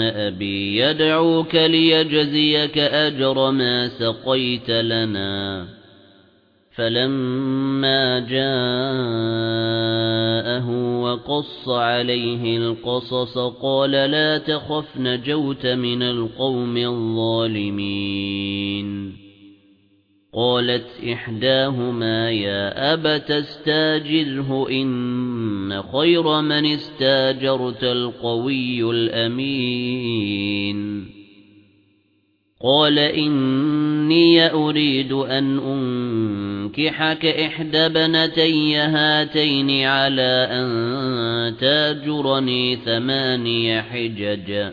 أَبِي يَدْعُوكَ لِيَجْزِيَكَ أَجْرَ مَا سَقَيْتَ لَنَا. فَلَمَّا جَاءَهُ وَقَصَّ عَلَيْهِ الْقَصَصَ قَالَ لَا تَخَفْ نَجَوْتَ مِنَ الْقَوْمِ الظَّالِمِينَ. قَالَتْ إِحْدَاهُمَا يَا أَبَتِ اسْتَأْجِرْهُ إِنَّ خَيْرَ مَنِ اسْتَأْجَرْتَ الْقَوِيُّ الْأَمِينُ. قَالَ إِنِّي أُرِيدُ أَنْ أُنكِحَكَ إِحْدَى بنتي هَاتَيْنِ عَلَى أَن تَأْجُرَنِي ثَمَانِيَ حِجَجٍ.